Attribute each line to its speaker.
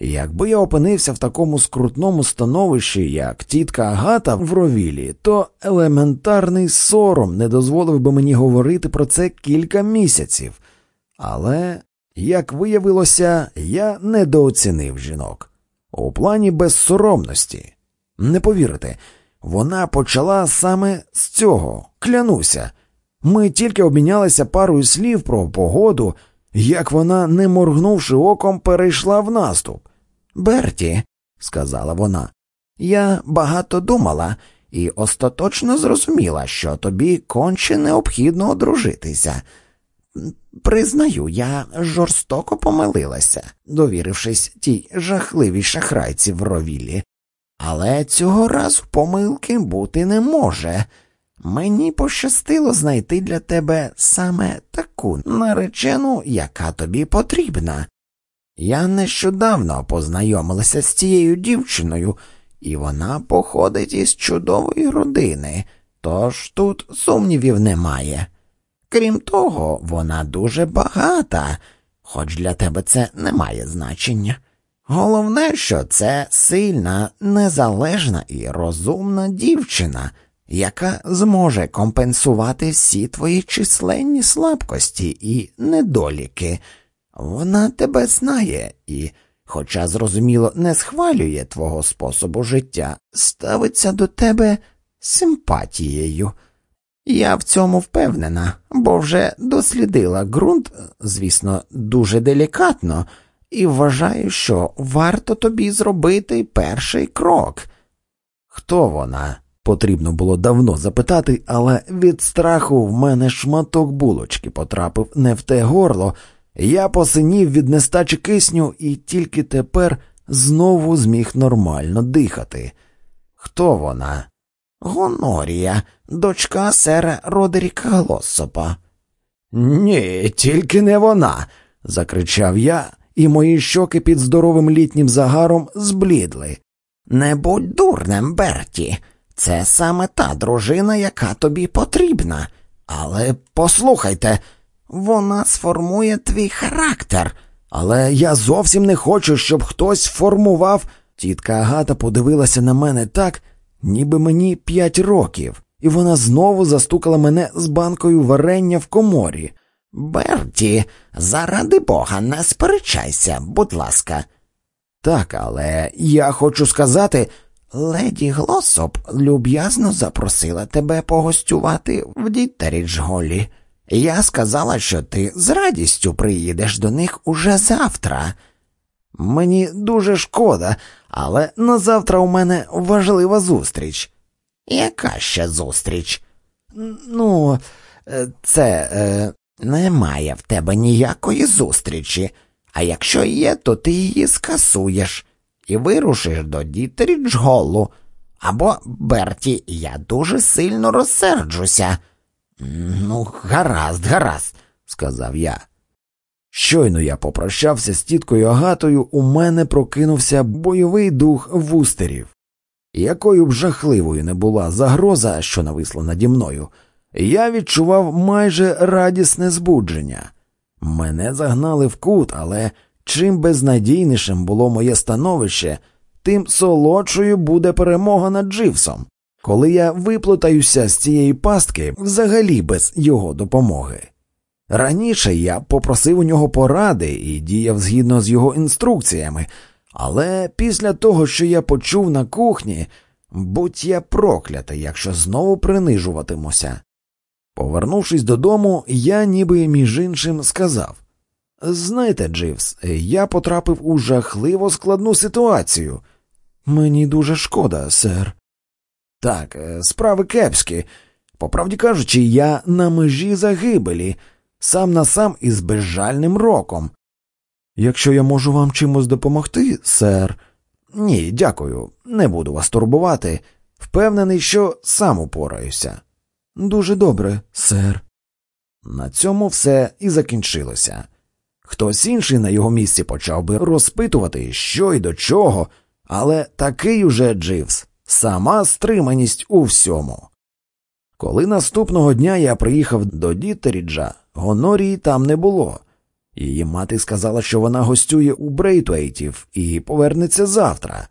Speaker 1: Якби я опинився в такому скрутному становищі, як тітка Агата в ровілі, то елементарний сором не дозволив би мені говорити про це кілька місяців. Але, як виявилося, я недооцінив жінок у плані безсоромності. Не повірите, вона почала саме з цього, клянуся. Ми тільки обмінялися парою слів про погоду, як вона, не моргнувши оком, перейшла в наступ. Берті, сказала вона, я багато думала і остаточно зрозуміла, що тобі конче необхідно одружитися. Признаю, я жорстоко помилилася, довірившись тій жахливій шахрайці в ровілі. Але цього разу помилки бути не може. Мені пощастило знайти для тебе саме таку наречену, яка тобі потрібна. Я нещодавно познайомилася з цією дівчиною, і вона походить із чудової родини, тож тут сумнівів немає. Крім того, вона дуже багата, хоч для тебе це не має значення. Головне, що це сильна, незалежна і розумна дівчина, яка зможе компенсувати всі твої численні слабкості і недоліки. Вона тебе знає і, хоча, зрозуміло, не схвалює твого способу життя, ставиться до тебе симпатією. Я в цьому впевнена, бо вже дослідила ґрунт, звісно, дуже делікатно, і вважаю, що варто тобі зробити перший крок. Хто вона? Потрібно було давно запитати, але від страху в мене шматок булочки потрапив не в те горло. Я посинів від нестачі кисню і тільки тепер знову зміг нормально дихати. Хто вона? Гонорія, дочка сера Родеріка Глоссопа. Ні, тільки не вона, закричав я, і мої щоки під здоровим літнім загаром зблідли. Не будь дурнем, Берті, це саме та дружина, яка тобі потрібна. Але послухайте, вона сформує твій характер. Але я зовсім не хочу, щоб хтось формував. Тітка Агата подивилася на мене так, ніби мені п'ять років, і вона знову застукала мене з банкою варення в коморі. Берті, заради бога, не сперечайся, будь ласка. Так, але я хочу сказати, леді Глосоп люб'язно запросила тебе погостювати в Діттеріджголі. Я сказала, що ти з радістю приїдеш до них уже завтра. Мені дуже шкода, але на завтра у мене важлива зустріч. Яка ще зустріч? Ну, е, це е, немає в тебе ніякої зустрічі, а якщо є, то ти її скасуєш і вирушиш до Дітеріджголу. Або, Берті, я дуже сильно розсерджуся. Ну, гаразд, гаразд, сказав я. Щойно я попрощався з тіткою Агатою, у мене прокинувся бойовий дух вустерів. Якою б жахливою не була загроза, що нависла наді мною, я відчував майже радісне збудження. Мене загнали в кут, але чим безнадійнішим було моє становище, тим солодшою буде перемога над Дживсом, коли я виплутаюся з цієї пастки взагалі без його допомоги. Раніше я попросив у нього поради і діяв згідно з його інструкціями, але після того, що я почув на кухні, будь я проклятий, якщо знову принижуватимуся. Повернувшись додому, я ніби між іншим сказав Знаєте, Дживс, я потрапив у жахливо складну ситуацію. Мені дуже шкода, сер. Так, е, справи кепські. По правді кажучи, я на межі загибелі сам на сам із безжальним роком. Якщо я можу вам чимось допомогти, сер. Ні, дякую, не буду вас турбувати. Впевнений, що сам упораюся. Дуже добре, сер. На цьому все і закінчилося. Хтось інший на його місці почав би розпитувати, що й до чого, але такий уже Дживс, сама стриманість у всьому. Коли наступного дня я приїхав до Дітеріджа, Гонорії там не було. Її мати сказала, що вона гостює у Брейтвейтів і повернеться завтра.